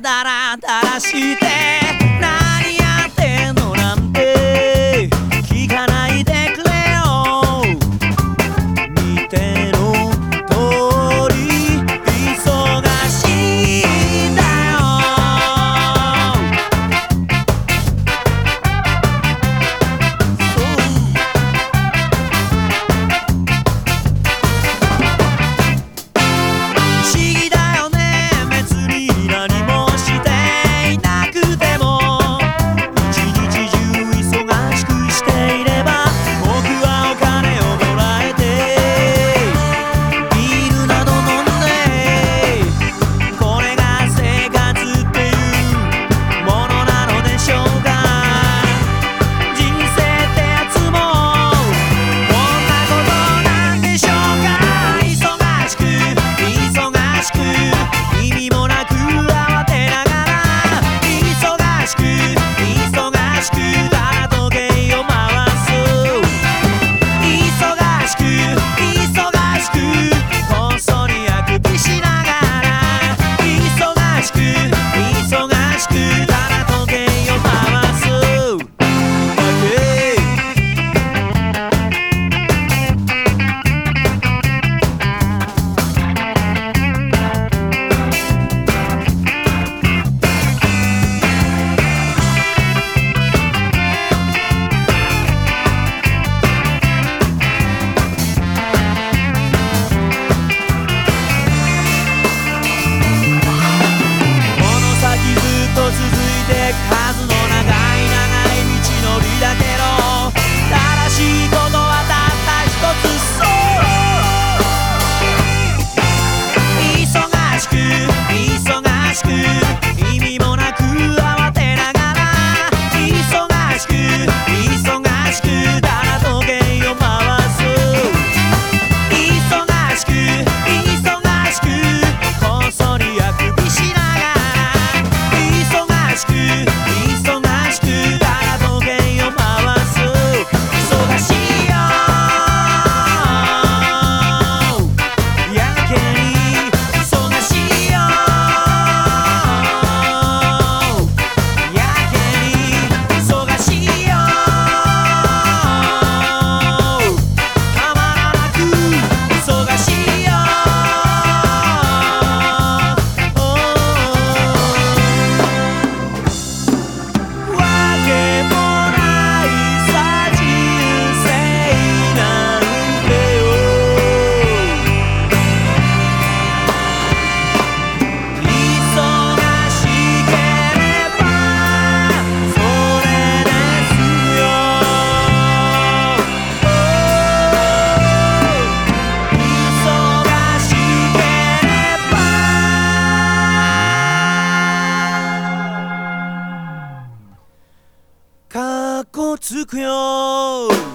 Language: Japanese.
だらだらしてかっこつくよ。